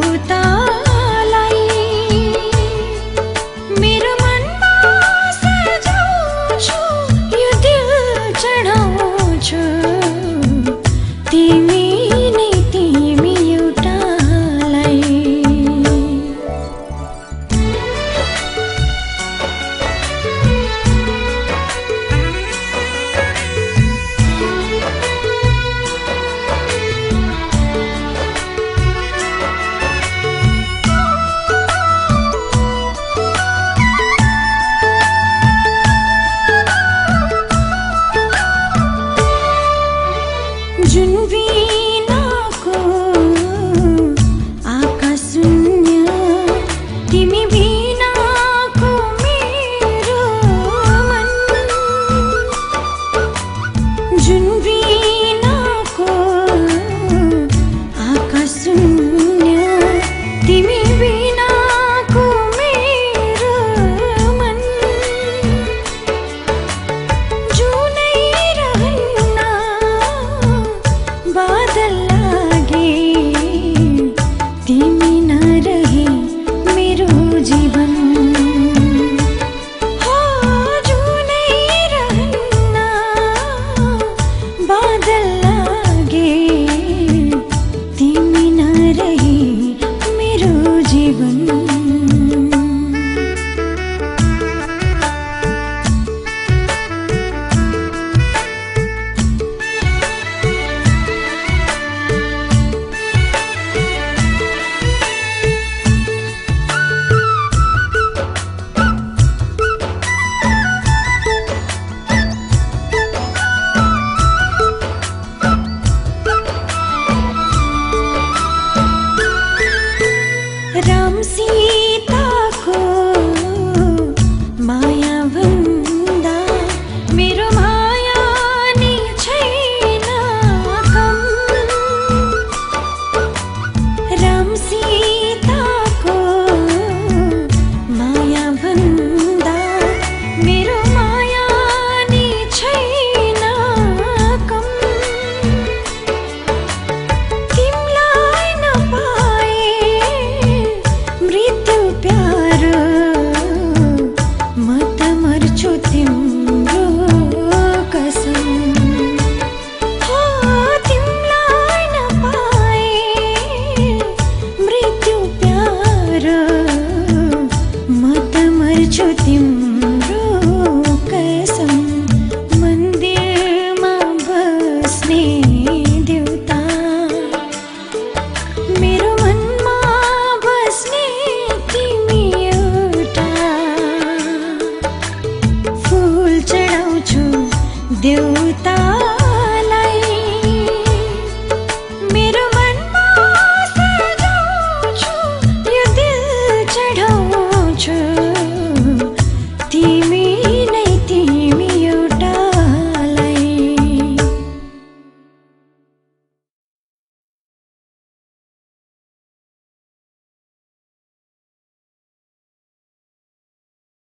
舞蹈 de छु तिम्रो कसम मन्दिरमा बस्ने देउता। मेरो मनमा बस्ने तिमी एउटा। फुल चढाउँछु देउता।